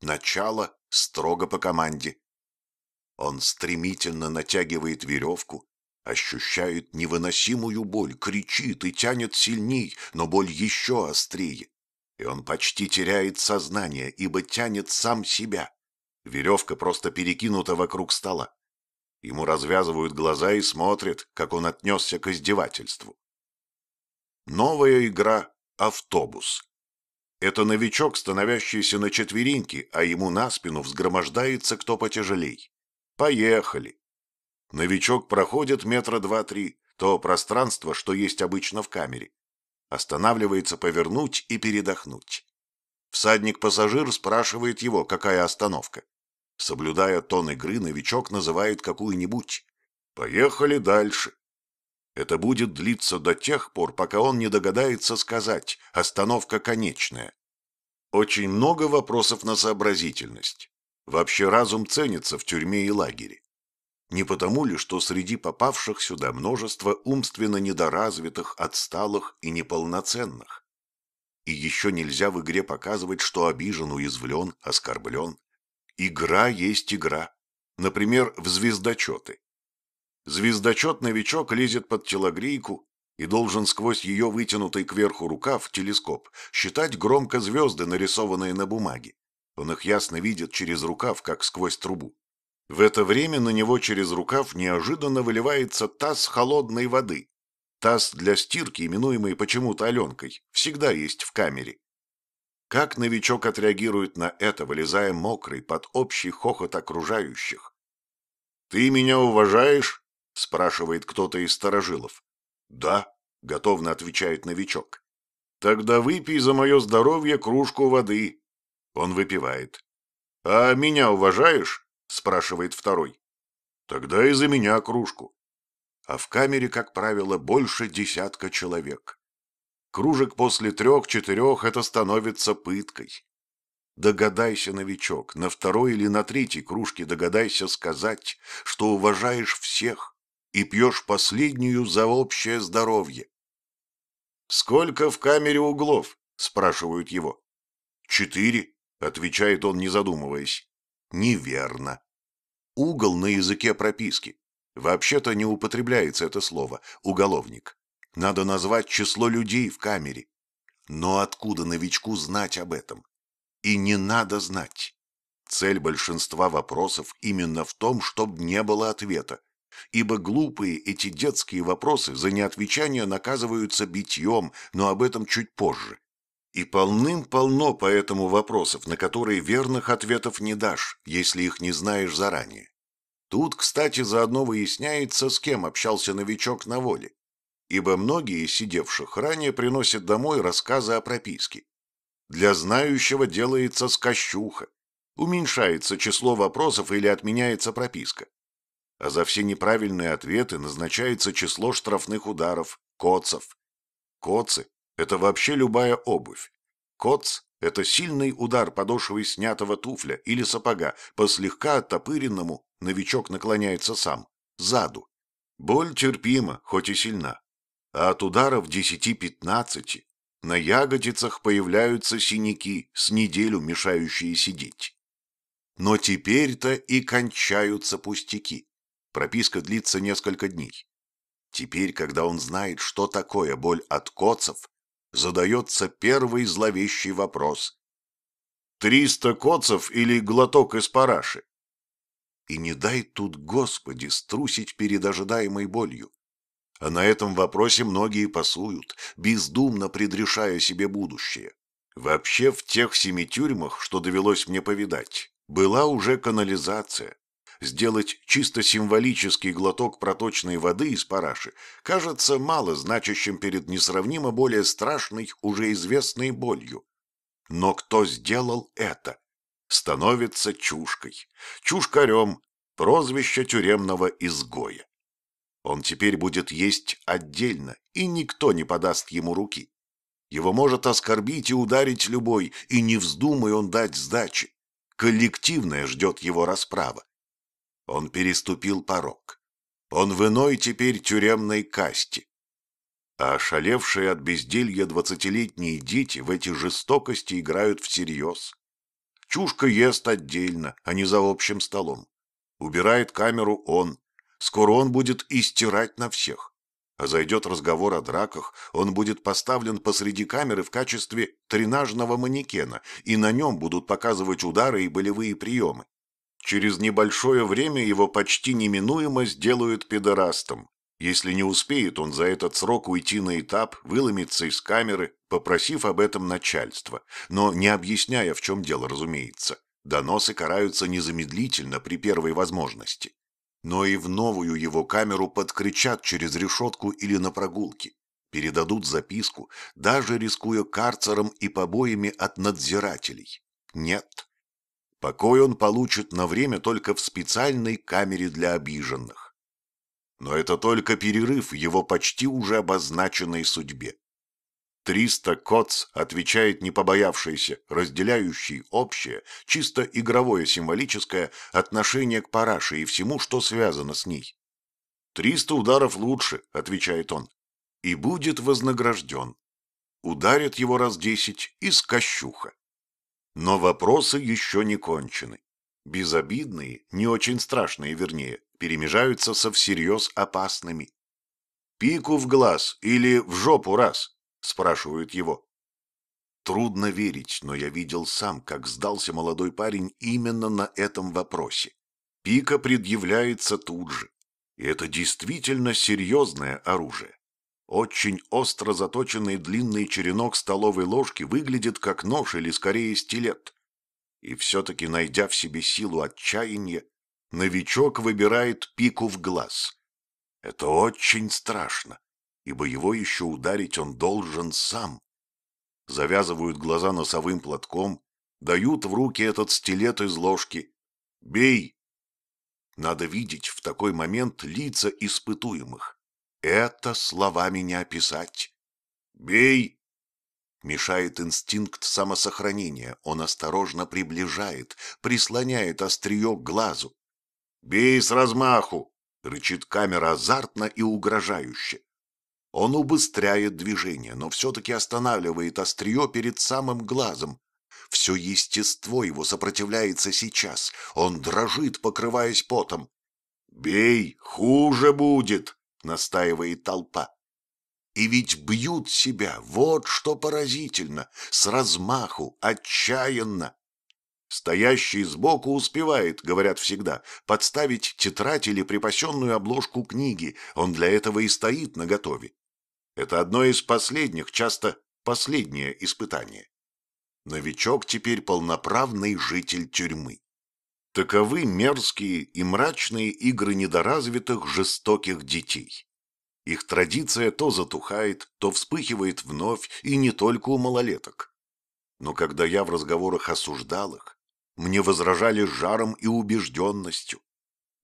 Начало строго по команде. Он стремительно натягивает веревку, ощущает невыносимую боль, кричит и тянет сильней, но боль еще острее. И он почти теряет сознание, ибо тянет сам себя. Веревка просто перекинута вокруг стола. Ему развязывают глаза и смотрят, как он отнесся к издевательству. Новая игра «Автобус». Это новичок, становящийся на четвереньки, а ему на спину взгромождается кто потяжелей. Поехали. Новичок проходит метра два-три, то пространство, что есть обычно в камере. Останавливается повернуть и передохнуть. Всадник-пассажир спрашивает его, какая остановка. Соблюдая тон игры, новичок называет какую-нибудь. Поехали дальше. Это будет длиться до тех пор, пока он не догадается сказать «остановка конечная». Очень много вопросов на сообразительность. Вообще разум ценится в тюрьме и лагере. Не потому ли, что среди попавших сюда множество умственно недоразвитых, отсталых и неполноценных? И еще нельзя в игре показывать, что обижен, уязвлен, оскорблен. Игра есть игра. Например, в звездочеты. Звездочет-новичок лезет под телогрейку и должен сквозь ее вытянутый кверху рукав телескоп считать громко звезды, нарисованные на бумаге. Он их ясно видит через рукав, как сквозь трубу. В это время на него через рукав неожиданно выливается таз холодной воды. Таз для стирки, именуемый почему-то Аленкой, всегда есть в камере. Как новичок отреагирует на это, вылезая мокрый под общий хохот окружающих? «Ты меня уважаешь?» – спрашивает кто-то из старожилов. «Да», – готовно отвечает новичок. «Тогда выпей за мое здоровье кружку воды». Он выпивает. «А меня уважаешь?» – спрашивает второй. «Тогда и за меня кружку». А в камере, как правило, больше десятка человек. Кружек после трех-четырех это становится пыткой. Догадайся, новичок, на второй или на третьей кружке догадайся сказать, что уважаешь всех и пьешь последнюю за общее здоровье. «Сколько в камере углов?» – спрашивают его. «Четыре», – отвечает он, не задумываясь. «Неверно. Угол на языке прописки. Вообще-то не употребляется это слово «уголовник». Надо назвать число людей в камере. Но откуда новичку знать об этом? И не надо знать. Цель большинства вопросов именно в том, чтобы не было ответа. Ибо глупые эти детские вопросы за неотвечание наказываются битьем, но об этом чуть позже. И полным-полно поэтому вопросов, на которые верных ответов не дашь, если их не знаешь заранее. Тут, кстати, заодно выясняется, с кем общался новичок на воле ибо многие из сидевших ранее приносят домой рассказы о прописке. Для знающего делается скощуха, уменьшается число вопросов или отменяется прописка. А за все неправильные ответы назначается число штрафных ударов, коцов. Коцы – это вообще любая обувь. Коц – это сильный удар подошвой снятого туфля или сапога по слегка оттопыренному, новичок наклоняется сам, заду. Боль терпима, хоть и сильна а от ударов десяти-пятнадцати на ягодицах появляются синяки, с неделю мешающие сидеть. Но теперь-то и кончаются пустяки. Прописка длится несколько дней. Теперь, когда он знает, что такое боль от коцев, задается первый зловещий вопрос. «Триста коцев или глоток из параши?» И не дай тут, Господи, струсить перед ожидаемой болью. А на этом вопросе многие пасуют, бездумно предрешая себе будущее. Вообще в тех семи тюрьмах, что довелось мне повидать, была уже канализация. Сделать чисто символический глоток проточной воды из параши кажется мало значащим перед несравнимо более страшной, уже известной болью. Но кто сделал это? Становится чушкой, чушкарем, прозвище тюремного изгоя. Он теперь будет есть отдельно, и никто не подаст ему руки. Его может оскорбить и ударить любой, и не вздумай он дать сдачи. Коллективная ждет его расправа. Он переступил порог. Он в иной теперь тюремной касте. А ошалевшие от безделья двадцатилетние дети в эти жестокости играют всерьез. Чушка ест отдельно, а не за общим столом. Убирает камеру он. Скоро он будет истирать на всех. А зайдет разговор о драках, он будет поставлен посреди камеры в качестве тренажного манекена, и на нем будут показывать удары и болевые приемы. Через небольшое время его почти неминуемо сделают педорастом. Если не успеет он за этот срок уйти на этап, выломиться из камеры, попросив об этом начальство, но не объясняя, в чем дело, разумеется. Доносы караются незамедлительно при первой возможности но и в новую его камеру подкричат через решетку или на прогулке, передадут записку, даже рискуя карцером и побоями от надзирателей. Нет. Покой он получит на время только в специальной камере для обиженных. Но это только перерыв в его почти уже обозначенной судьбе. Триста Коц отвечает не побоявшийся, разделяющий общее, чисто игровое символическое отношение к параше и всему, что связано с ней. «Триста ударов лучше», — отвечает он, — «и будет вознагражден. Ударят его раз десять из кощуха». Но вопросы еще не кончены. Безобидные, не очень страшные, вернее, перемежаются со всерьез опасными. «Пику в глаз или в жопу раз», спрашивают его. Трудно верить, но я видел сам, как сдался молодой парень именно на этом вопросе. Пика предъявляется тут же. И это действительно серьезное оружие. Очень остро заточенный длинный черенок столовой ложки выглядит как нож или скорее стилет. И все-таки, найдя в себе силу отчаяния, новичок выбирает пику в глаз. Это очень страшно ибо его еще ударить он должен сам. Завязывают глаза носовым платком, дают в руки этот стилет из ложки. «Бей!» Надо видеть в такой момент лица испытуемых. Это словами не описать. «Бей!» Мешает инстинкт самосохранения. Он осторожно приближает, прислоняет острие к глазу. «Бей с размаху!» — рычит камера азартно и угрожающе. Он убыстряет движение, но все-таки останавливает острие перед самым глазом. Все естество его сопротивляется сейчас. Он дрожит, покрываясь потом. «Бей, хуже будет!» — настаивает толпа. И ведь бьют себя, вот что поразительно, с размаху, отчаянно. Стоящий сбоку успевает, говорят всегда, подставить тетрадь или припасенную обложку книги, он для этого и стоит наготове. Это одно из последних, часто последнее испытание. Новичок теперь полноправный житель тюрьмы. Таковы мерзкие и мрачные игры недоразвитых жестоких детей. Их традиция то затухает, то вспыхивает вновь, и не только у малолеток. Но когда я в разговорах осуждал их, мне возражали жаром и убежденностью.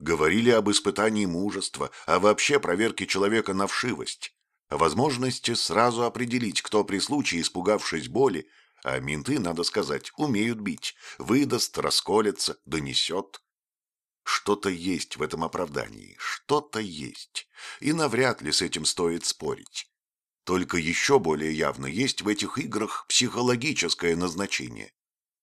Говорили об испытании мужества, а вообще проверке человека на вшивость о возможности сразу определить, кто при случае, испугавшись боли, а менты, надо сказать, умеют бить, выдаст, расколется, донесет. Что-то есть в этом оправдании, что-то есть, и навряд ли с этим стоит спорить. Только еще более явно есть в этих играх психологическое назначение.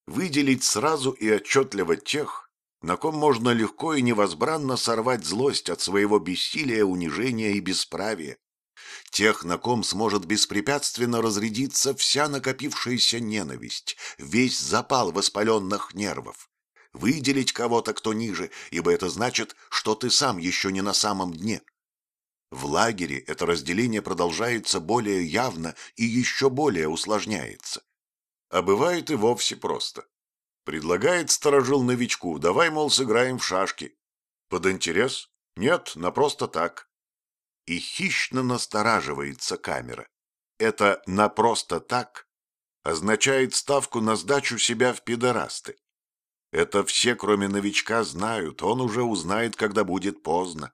Выделить сразу и отчетливо тех, на ком можно легко и невозбранно сорвать злость от своего бессилия, унижения и бесправия, тех, на ком сможет беспрепятственно разрядиться вся накопившаяся ненависть, весь запал воспаленных нервов. Выделить кого-то, кто ниже, ибо это значит, что ты сам еще не на самом дне. В лагере это разделение продолжается более явно и еще более усложняется. А бывает и вовсе просто. Предлагает сторожил новичку, давай, мол, сыграем в шашки. Под интерес? Нет, на просто так и хищно настораживается камера. Это «на просто так» означает ставку на сдачу себя в пидорасты. Это все, кроме новичка, знают, он уже узнает, когда будет поздно,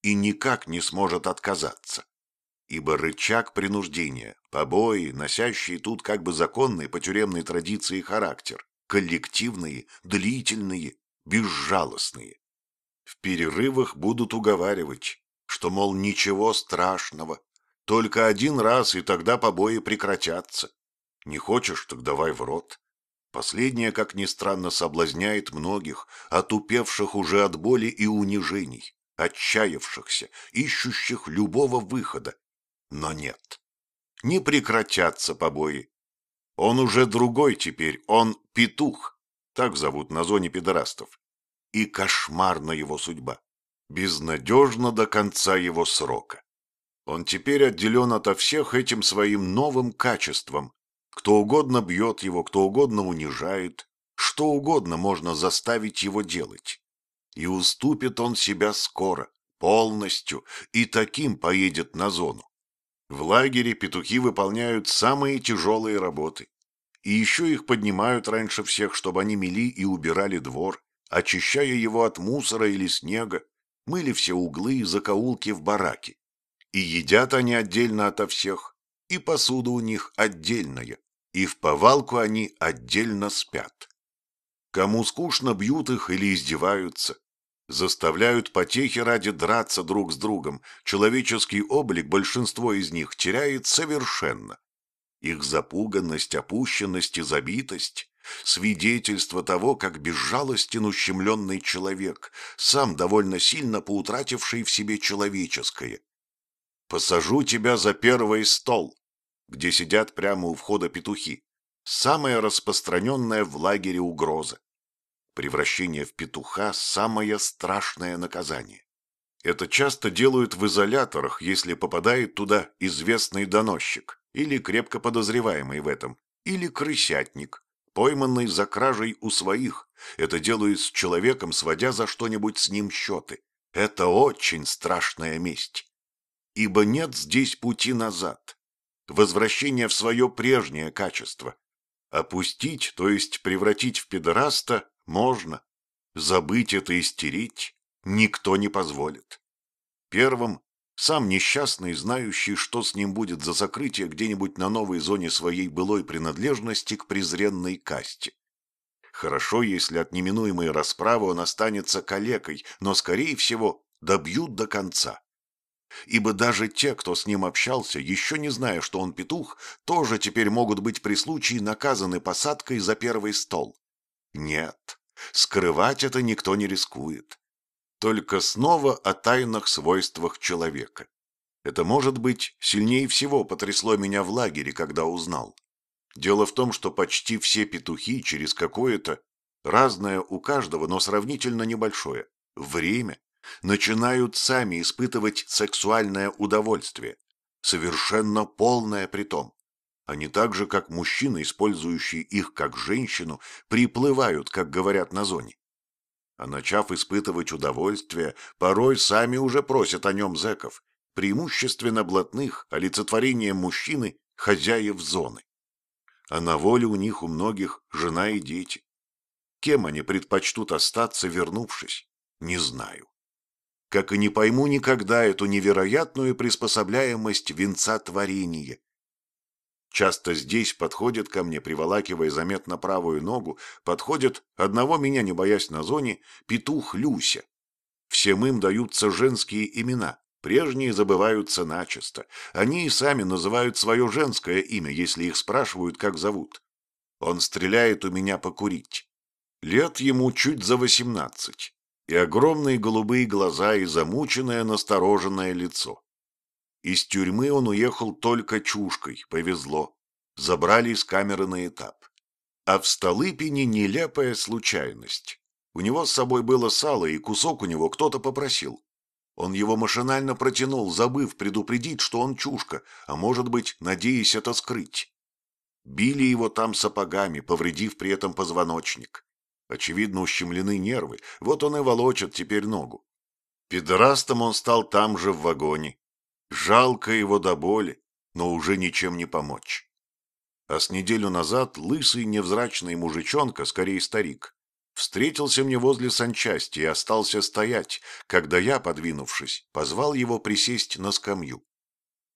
и никак не сможет отказаться. Ибо рычаг принуждения, побои, носящие тут как бы законный по тюремной традиции характер, коллективные, длительные, безжалостные. В перерывах будут уговаривать, что, мол, ничего страшного, только один раз, и тогда побои прекратятся. Не хочешь, так давай в рот. Последнее, как ни странно, соблазняет многих, отупевших уже от боли и унижений, отчаявшихся, ищущих любого выхода. Но нет, не прекратятся побои. Он уже другой теперь, он петух, так зовут на зоне педорастов. И кошмарна его судьба, безнадежно до конца его срока. Он теперь отделен ото всех этим своим новым качеством. Кто угодно бьет его, кто угодно унижает, что угодно можно заставить его делать. И уступит он себя скоро, полностью, и таким поедет на зону. В лагере петухи выполняют самые тяжелые работы. И еще их поднимают раньше всех, чтобы они мели и убирали двор, очищая его от мусора или снега, мыли все углы и закоулки в бараке. И едят они отдельно ото всех, и посуда у них отдельная, и в повалку они отдельно спят. Кому скучно, бьют их или издеваются, заставляют потехи ради драться друг с другом, человеческий облик большинство из них теряет совершенно. Их запуганность, опущенность и забитость – свидетельство того, как безжалостен ущемленный человек, сам довольно сильно поутративший в себе человеческое. «Посажу тебя за первый стол», где сидят прямо у входа петухи, самая распространенная в лагере угроза. Превращение в петуха – самое страшное наказание. Это часто делают в изоляторах, если попадает туда известный доносчик, или крепко подозреваемый в этом, или крысятник, пойманный за кражей у своих. Это делают с человеком, сводя за что-нибудь с ним счеты. Это очень страшная месть. Ибо нет здесь пути назад. Возвращение в свое прежнее качество. Опустить, то есть превратить в педораста, можно. Забыть это и стереть никто не позволит. Первым сам несчастный, знающий, что с ним будет за закрытие где-нибудь на новой зоне своей былой принадлежности к презренной касте. Хорошо, если от неминуемой расправы он останется калекой, но, скорее всего, добьют до конца. Ибо даже те, кто с ним общался, еще не зная, что он петух, тоже теперь могут быть при случае наказаны посадкой за первый стол. Нет, скрывать это никто не рискует. Только снова о тайных свойствах человека. Это, может быть, сильнее всего потрясло меня в лагере, когда узнал. Дело в том, что почти все петухи через какое-то, разное у каждого, но сравнительно небольшое, время, начинают сами испытывать сексуальное удовольствие, совершенно полное при том. Они так же, как мужчины, использующие их как женщину, приплывают, как говорят на зоне. А начав испытывать удовольствие, порой сами уже просят о нем зэков, преимущественно блатных, олицетворением мужчины, хозяев зоны. А на воле у них у многих жена и дети. Кем они предпочтут остаться, вернувшись, не знаю. Как и не пойму никогда эту невероятную приспособляемость венца творения, Часто здесь подходит ко мне, приволакивая заметно правую ногу, подходит, одного меня не боясь на зоне, петух Люся. Всем им даются женские имена, прежние забываются начисто. Они и сами называют свое женское имя, если их спрашивают, как зовут. Он стреляет у меня покурить. Лет ему чуть за восемнадцать. И огромные голубые глаза, и замученное настороженное лицо. Из тюрьмы он уехал только чушкой, повезло. Забрали из камеры на этап. А в Столыпине нелепая случайность. У него с собой было сало, и кусок у него кто-то попросил. Он его машинально протянул, забыв предупредить, что он чушка, а может быть, надеясь это скрыть. Били его там сапогами, повредив при этом позвоночник. Очевидно, ущемлены нервы, вот он и волочит теперь ногу. Педорастом он стал там же в вагоне, Жалко его до боли, но уже ничем не помочь. А с неделю назад лысый невзрачный мужичонка, скорее старик, встретился мне возле санчасти и остался стоять, когда я, подвинувшись, позвал его присесть на скамью.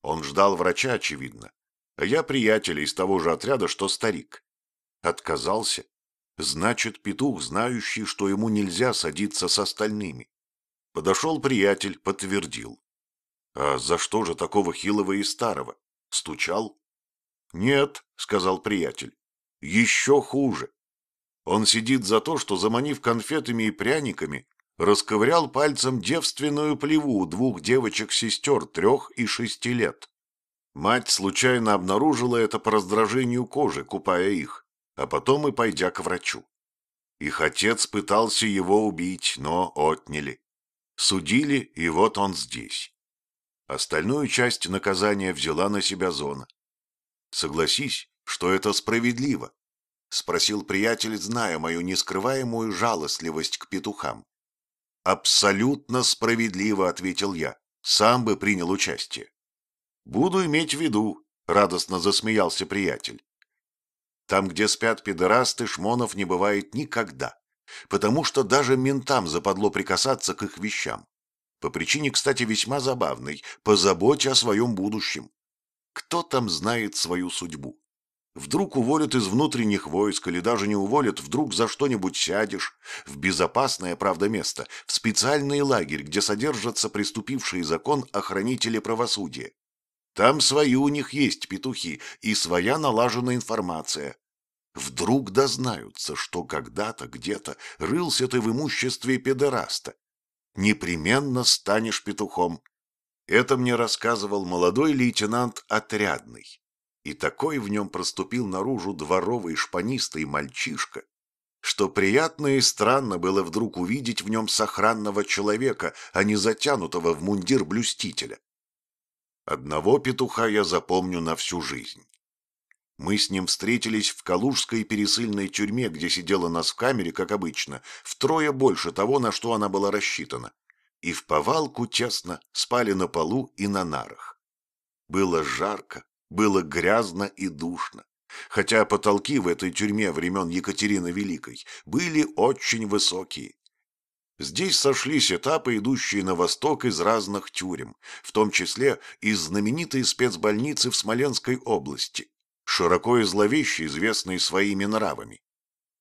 Он ждал врача, очевидно, а я приятеля из того же отряда, что старик. Отказался. Значит, петух, знающий, что ему нельзя садиться с остальными. Подошел приятель, подтвердил. А за что же такого хилого и старого? Стучал? Нет, сказал приятель. Еще хуже. Он сидит за то, что, заманив конфетами и пряниками, расковырял пальцем девственную плеву у двух девочек-сестер трех и шести лет. Мать случайно обнаружила это по раздражению кожи, купая их, а потом и пойдя к врачу. Их отец пытался его убить, но отняли. Судили, и вот он здесь. Остальную часть наказания взяла на себя зона. Согласись, что это справедливо, — спросил приятель, зная мою нескрываемую жалостливость к петухам. «Абсолютно справедливо», — ответил я. «Сам бы принял участие». «Буду иметь в виду», — радостно засмеялся приятель. Там, где спят педорасты, шмонов не бывает никогда, потому что даже ментам западло прикасаться к их вещам. По причине, кстати, весьма забавной, позаботь о своем будущем. Кто там знает свою судьбу? Вдруг уволят из внутренних войск или даже не уволят, вдруг за что-нибудь сядешь, в безопасное, правда, место, в специальный лагерь, где содержатся приступившие закон охранители правосудия. Там свои у них есть петухи и своя налаженная информация. Вдруг дознаются, что когда-то где-то рылся ты в имуществе педераста. Непременно станешь петухом. Это мне рассказывал молодой лейтенант Отрядный. И такой в нем проступил наружу дворовый шпанистый мальчишка, что приятно и странно было вдруг увидеть в нем сохранного человека, а не затянутого в мундир блюстителя. Одного петуха я запомню на всю жизнь. Мы с ним встретились в Калужской пересыльной тюрьме, где сидела нас в камере, как обычно, втрое больше того, на что она была рассчитана. И в повалку тесно спали на полу и на нарах. Было жарко, было грязно и душно, хотя потолки в этой тюрьме времен Екатерины Великой были очень высокие. Здесь сошлись этапы, идущие на восток из разных тюрем, в том числе из знаменитой спецбольницы в Смоленской области, широко и зловеще известной своими нравами.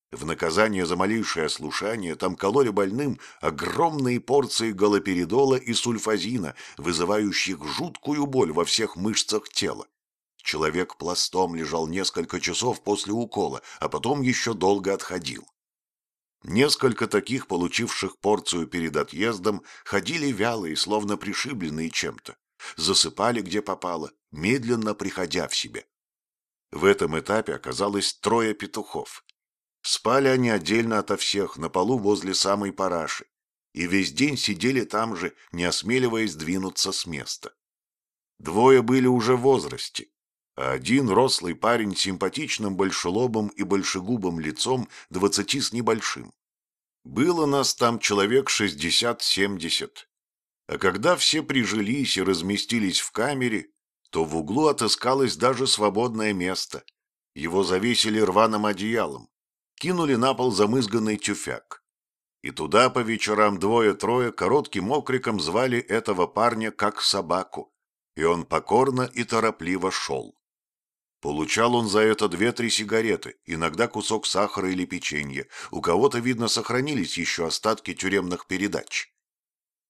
В наказание за малейшее ослушание там кололи больным огромные порции галоперидола и сульфазина, вызывающих жуткую боль во всех мышцах тела. Человек пластом лежал несколько часов после укола, а потом еще долго отходил. Несколько таких, получивших порцию перед отъездом, ходили вялые, словно пришибленные чем-то. Засыпали, где попало, медленно приходя в себя. В этом этапе оказалось трое петухов. Спали они отдельно ото всех, на полу возле самой параши, и весь день сидели там же, не осмеливаясь двинуться с места. Двое были уже в возрасте, а один рослый парень с симпатичным большелобым и большегубым лицом двадцати с небольшим. Было нас там человек шестьдесят-семьдесят. А когда все прижились и разместились в камере, то в углу отыскалось даже свободное место. Его завесили рваным одеялом, кинули на пол замызганный тюфяк. И туда по вечерам двое-трое коротким окриком звали этого парня как собаку, и он покорно и торопливо шел. Получал он за это две-три сигареты, иногда кусок сахара или печенья. У кого-то, видно, сохранились еще остатки тюремных передач.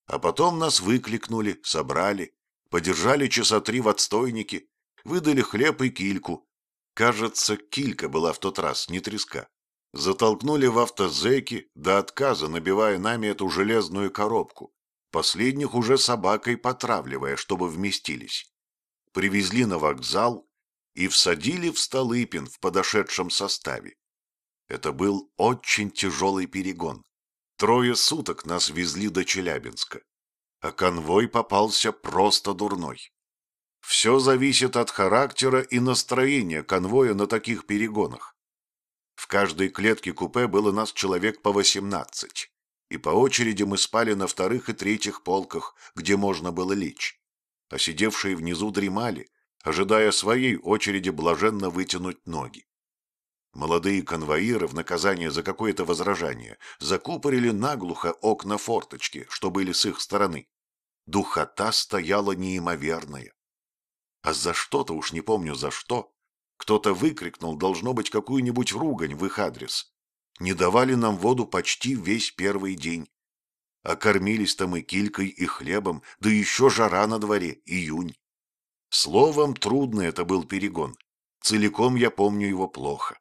А потом нас выкликнули, собрали, подержали часа три в отстойнике, выдали хлеб и кильку. Кажется, килька была в тот раз, не треска. Затолкнули в автозеки до отказа, набивая нами эту железную коробку. Последних уже собакой потравливая, чтобы вместились. Привезли на вокзал, и всадили в Столыпин в подошедшем составе. Это был очень тяжелый перегон. Трое суток нас везли до Челябинска, а конвой попался просто дурной. Все зависит от характера и настроения конвоя на таких перегонах. В каждой клетке купе было нас человек по восемнадцать, и по очереди мы спали на вторых и третьих полках, где можно было лечь, а сидевшие внизу дремали, ожидая своей очереди блаженно вытянуть ноги. Молодые конвоиры в наказание за какое-то возражение закупорили наглухо окна форточки, что были с их стороны. Духота стояла неимоверная. А за что-то, уж не помню за что, кто-то выкрикнул, должно быть, какую-нибудь ругань в их адрес. Не давали нам воду почти весь первый день. А кормились-то мы килькой и хлебом, да еще жара на дворе, июнь. Словом, трудный это был перегон. Целиком я помню его плохо.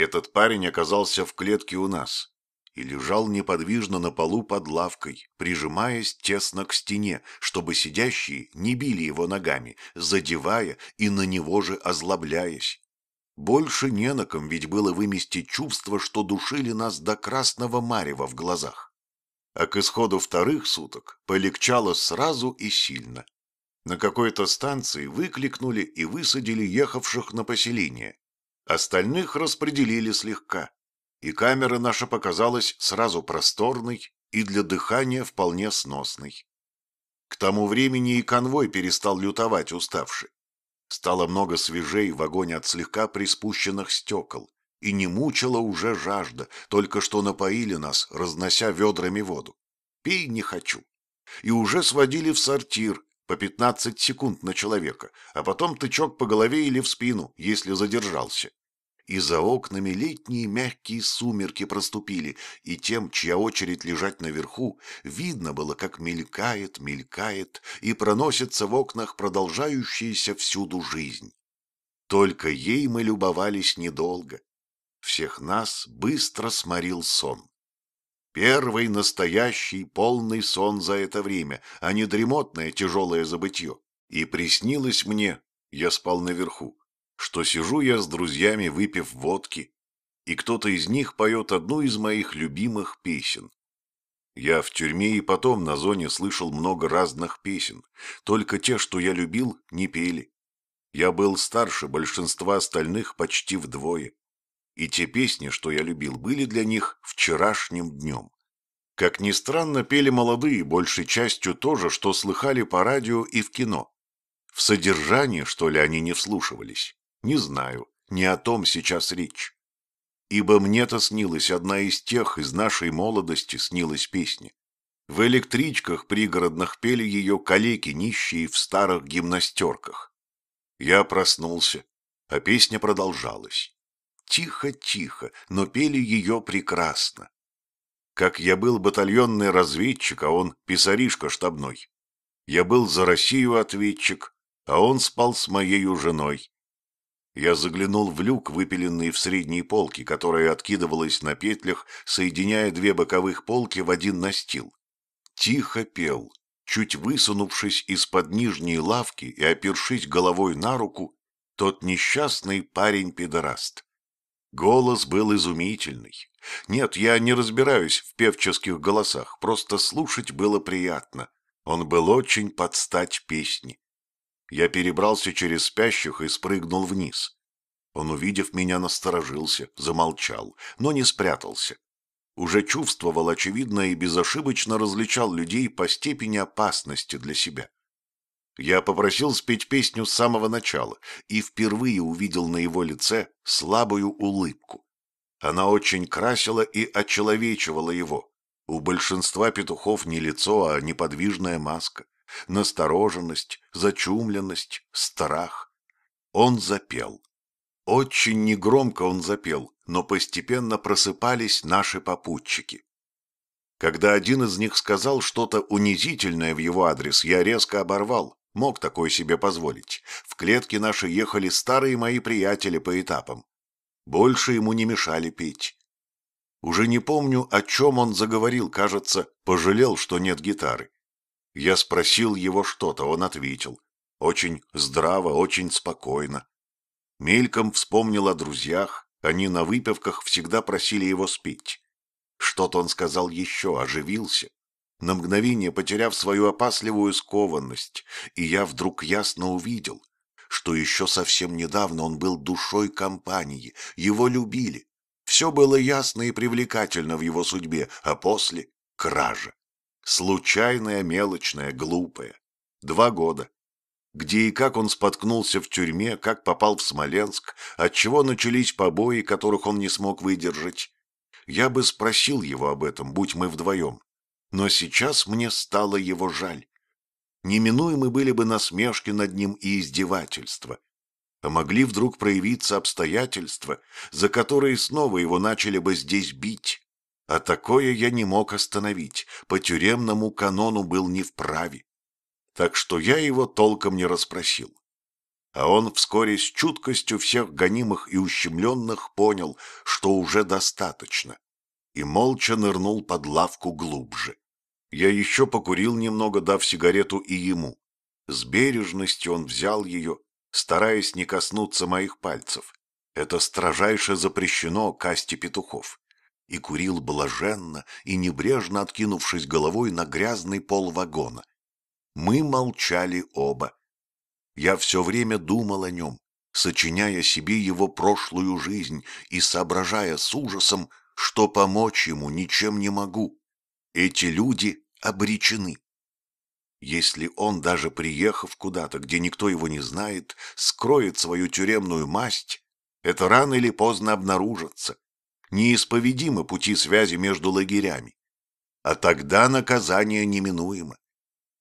Этот парень оказался в клетке у нас и лежал неподвижно на полу под лавкой, прижимаясь тесно к стене, чтобы сидящие не били его ногами, задевая и на него же озлобляясь. Больше не на ком ведь было выместить чувство, что душили нас до красного марева в глазах. А к исходу вторых суток полегчало сразу и сильно. На какой-то станции выкликнули и высадили ехавших на поселение. Остальных распределили слегка, и камера наша показалась сразу просторной и для дыхания вполне сносной. К тому времени и конвой перестал лютовать уставший. Стало много свежей в вагоне от слегка приспущенных стекол, и не мучила уже жажда, только что напоили нас, разнося ведрами воду. Пей не хочу. И уже сводили в сортир, по 15 секунд на человека, а потом тычок по голове или в спину, если задержался. И за окнами летние мягкие сумерки проступили, и тем, чья очередь лежать наверху, видно было, как мелькает, мелькает и проносится в окнах продолжающаяся всюду жизнь. Только ей мы любовались недолго. Всех нас быстро сморил сон. Первый настоящий полный сон за это время, а не дремотное тяжелое забытье. И приснилось мне, я спал наверху, что сижу я с друзьями, выпив водки, и кто-то из них поет одну из моих любимых песен. Я в тюрьме и потом на зоне слышал много разных песен, только те, что я любил, не пели. Я был старше большинства остальных почти вдвое и те песни, что я любил, были для них вчерашним днем. Как ни странно, пели молодые, большей частью то же, что слыхали по радио и в кино. В содержании, что ли, они не вслушивались? Не знаю, не о том сейчас речь. Ибо мне-то снилась одна из тех из нашей молодости снилась песни. В электричках пригородных пели ее калеки нищие в старых гимнастерках. Я проснулся, а песня продолжалась тихо-тихо, но пели ее прекрасно. Как я был батальонный разведчик, а он писаришка штабной. Я был за Россию ответчик, а он спал с моей женой. Я заглянул в люк, выпиленный в средней полке, которая откидывалась на петлях, соединяя две боковых полки в один настил. Тихо пел, чуть высунувшись из-под нижней лавки и опершись головой на руку, тот несчастный парень-педораст. Голос был изумительный. Нет, я не разбираюсь в певческих голосах, просто слушать было приятно. Он был очень под стать песни. Я перебрался через спящих и спрыгнул вниз. Он, увидев меня, насторожился, замолчал, но не спрятался. Уже чувствовал, очевидно, и безошибочно различал людей по степени опасности для себя. Я попросил спеть песню с самого начала и впервые увидел на его лице слабую улыбку. Она очень красила и очеловечивала его. У большинства петухов не лицо, а неподвижная маска. Настороженность, зачумленность, страх. Он запел. Очень негромко он запел, но постепенно просыпались наши попутчики. Когда один из них сказал что-то унизительное в его адрес, я резко оборвал, Мог такое себе позволить. В клетке наши ехали старые мои приятели по этапам. Больше ему не мешали петь. Уже не помню, о чем он заговорил, кажется, пожалел, что нет гитары. Я спросил его что-то, он ответил. Очень здраво, очень спокойно. Мельком вспомнил о друзьях, они на выпивках всегда просили его спеть. Что-то он сказал еще, оживился на мгновение потеряв свою опасливую скованность, и я вдруг ясно увидел, что еще совсем недавно он был душой компании, его любили. Все было ясно и привлекательно в его судьбе, а после — кража. Случайная, мелочная, глупая. Два года. Где и как он споткнулся в тюрьме, как попал в Смоленск, отчего начались побои, которых он не смог выдержать. Я бы спросил его об этом, будь мы вдвоем. Но сейчас мне стало его жаль. Неминуемы были бы насмешки над ним и издевательства. А могли вдруг проявиться обстоятельства, за которые снова его начали бы здесь бить. А такое я не мог остановить, по тюремному канону был не вправе. Так что я его толком не расспросил. А он вскоре с чуткостью всех гонимых и ущемленных понял, что уже достаточно, и молча нырнул под лавку глубже. Я еще покурил немного, дав сигарету и ему. С бережностью он взял ее, стараясь не коснуться моих пальцев. Это строжайше запрещено касте петухов. И курил блаженно и небрежно откинувшись головой на грязный пол вагона. Мы молчали оба. Я все время думал о нем, сочиняя себе его прошлую жизнь и соображая с ужасом, что помочь ему ничем не могу. Эти люди обречены. Если он, даже приехав куда-то, где никто его не знает, скроет свою тюремную масть, это рано или поздно обнаружится. Неисповедимы пути связи между лагерями. А тогда наказание неминуемо.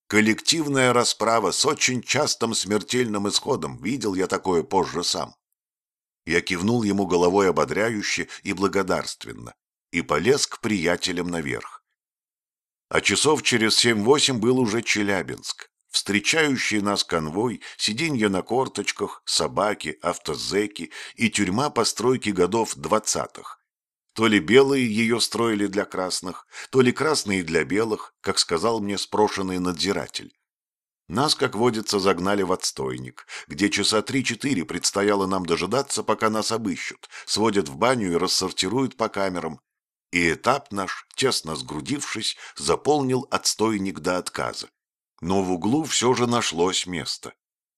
Коллективная расправа с очень частым смертельным исходом, видел я такое позже сам. Я кивнул ему головой ободряюще и благодарственно и полез к приятелям наверх. А часов через семь-восемь был уже Челябинск. Встречающий нас конвой, сиденья на корточках, собаки, автозеки и тюрьма постройки годов двадцатых. То ли белые ее строили для красных, то ли красные для белых, как сказал мне спрошенный надзиратель. Нас, как водится, загнали в отстойник, где часа три-четыре предстояло нам дожидаться, пока нас обыщут, сводят в баню и рассортируют по камерам. И этап наш, тесно сгрудившись, заполнил отстойник до отказа. Но в углу все же нашлось место.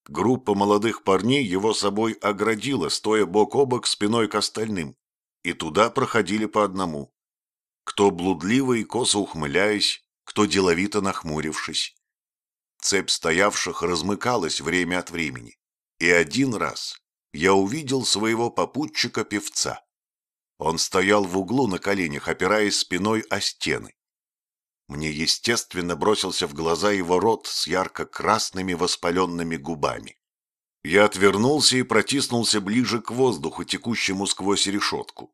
Группа молодых парней его собой оградила, стоя бок о бок спиной к остальным, и туда проходили по одному. Кто блудливо и косо ухмыляясь, кто деловито нахмурившись. Цепь стоявших размыкалась время от времени, и один раз я увидел своего попутчика-певца. Он стоял в углу на коленях, опираясь спиной о стены. Мне, естественно, бросился в глаза его рот с ярко-красными воспаленными губами. Я отвернулся и протиснулся ближе к воздуху, текущему сквозь решетку.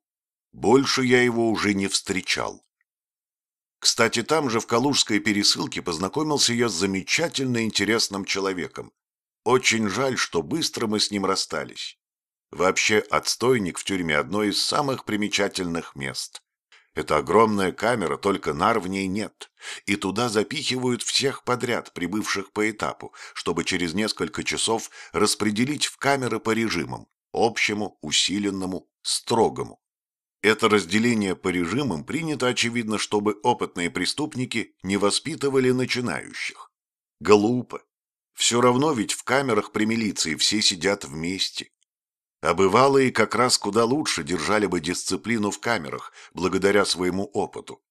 Больше я его уже не встречал. Кстати, там же, в Калужской пересылке, познакомился я с замечательно интересным человеком. Очень жаль, что быстро мы с ним расстались. Вообще, отстойник в тюрьме – одно из самых примечательных мест. Это огромная камера, только нар в ней нет. И туда запихивают всех подряд, прибывших по этапу, чтобы через несколько часов распределить в камеры по режимам – общему, усиленному, строгому. Это разделение по режимам принято, очевидно, чтобы опытные преступники не воспитывали начинающих. Глупо. Все равно ведь в камерах при милиции все сидят вместе. А бывалые как раз куда лучше держали бы дисциплину в камерах, благодаря своему опыту.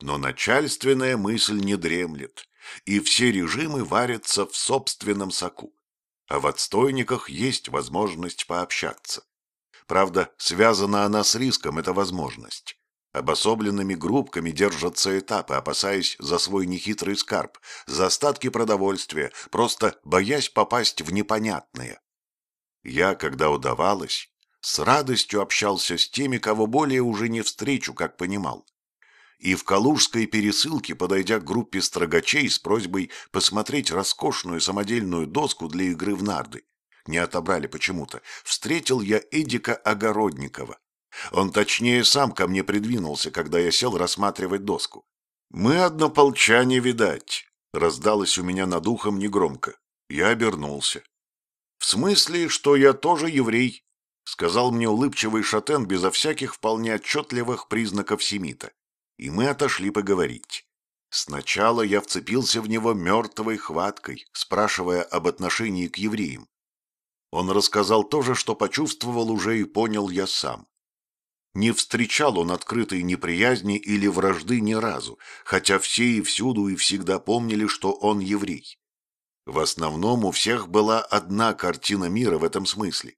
Но начальственная мысль не дремлет, и все режимы варятся в собственном соку. А в отстойниках есть возможность пообщаться. Правда, связана она с риском, эта возможность. Обособленными группками держатся этапы, опасаясь за свой нехитрый скарб, за остатки продовольствия, просто боясь попасть в непонятное. Я, когда удавалось, с радостью общался с теми, кого более уже не встречу, как понимал. И в Калужской пересылке, подойдя к группе строгачей с просьбой посмотреть роскошную самодельную доску для игры в нарды, не отобрали почему-то, встретил я Эдика Огородникова. Он точнее сам ко мне придвинулся, когда я сел рассматривать доску. «Мы однополчане, видать», — раздалось у меня над ухом негромко. Я обернулся. «В смысле, что я тоже еврей?» — сказал мне улыбчивый шатен безо всяких вполне отчетливых признаков семита. И мы отошли поговорить. Сначала я вцепился в него мертвой хваткой, спрашивая об отношении к евреям. Он рассказал то же, что почувствовал уже и понял я сам. Не встречал он открытой неприязни или вражды ни разу, хотя все и всюду и всегда помнили, что он еврей. В основном у всех была одна картина мира в этом смысле.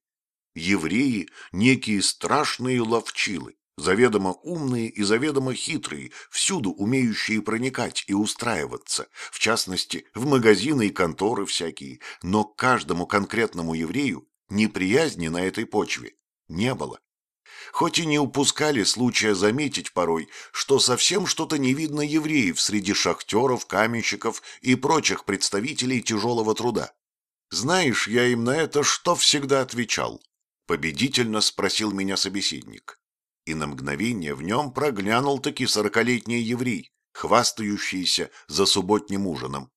Евреи – некие страшные ловчилы, заведомо умные и заведомо хитрые, всюду умеющие проникать и устраиваться, в частности, в магазины и конторы всякие, но каждому конкретному еврею неприязни на этой почве не было. Хоть и не упускали случая заметить порой, что совсем что-то не видно евреев среди шахтеров, каменщиков и прочих представителей тяжелого труда. Знаешь, я им на это что всегда отвечал? Победительно спросил меня собеседник. И на мгновение в нем проглянул таки сорокалетний еврей, хвастающийся за субботним ужином.